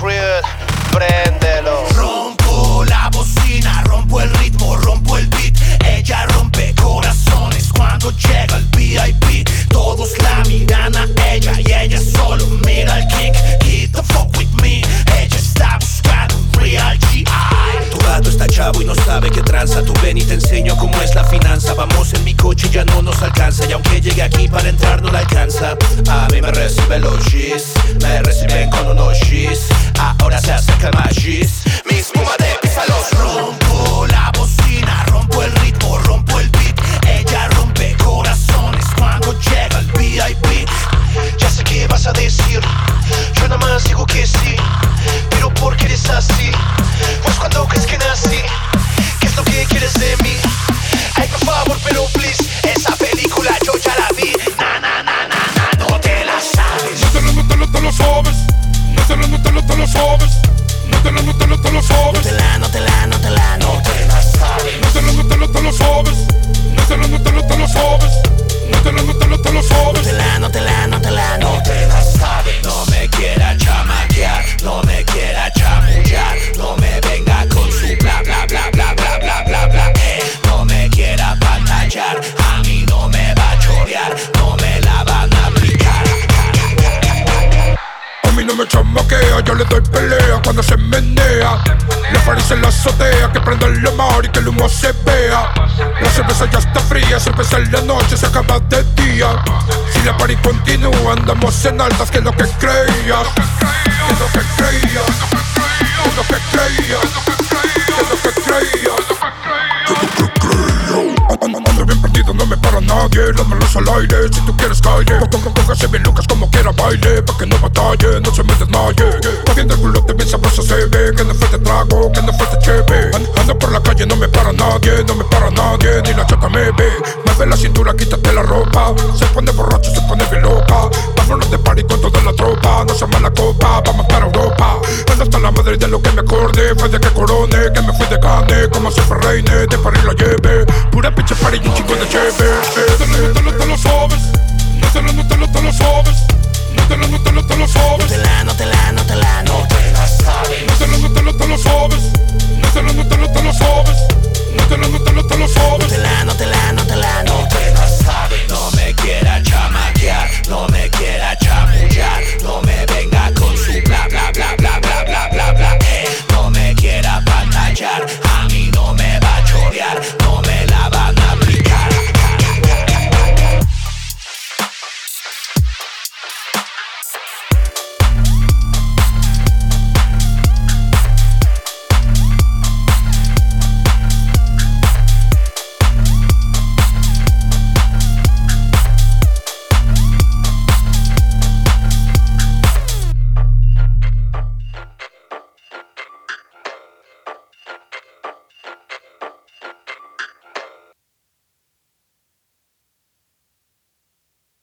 crib, préndelo. Rompo la bocina, rompo el ritmo, rompo el beat. Ella rompe corazones cuando llega el VIP. Todos la miran a ella y ella solo mira el kick. Get the fuck with me. Ella está buscando un real GI. Tu gato está chavo y no sabe qué tranza. Tú ven y te enseño cómo es la finanza. Vamos en mi coche y ya no nos alcanza. Y aunque llegue aquí para entrar, no la alcanza. A mí me reciben los G's, me reciben con un oshi. Takabashi. Yo le doy pelea cuando se menea. Le parece en la azotea que prenda el mar y que el humo se vea. La cerveza ya está fría, se empieza en la noche, se acaba de día. Si la party continúa, andamos en altas, que es lo que creías. Que es lo que creías. Que es lo que creías. Que es lo que creías. Ando bien perdido, no me para nadie manos al aire, si tú quieres calle Póngase bien Lucas como quiera baile No se me desmaye. Va viendo el culote bien sabroso se ve Que no falte trago, que no falte cheve. An- Ando por la calle, no me para nadie No me para nadie, ni la chata me ve. Mueve la cintura, quítate la ropa. Se pone borracho, se pone bien loca. Vámonos de party con toda la tropa. No se mala copa, vamos para Europa. Ando hasta la madre de lo que me acorde. Fue de que corone, que me fui de gane Como siempre reine, de París la lleve. Pura pinche party y un chico de cheve. No te lo, no te lo, te lo sabes. No te lo, no te lo, te lo sabes no te la, no te la, no te la, no.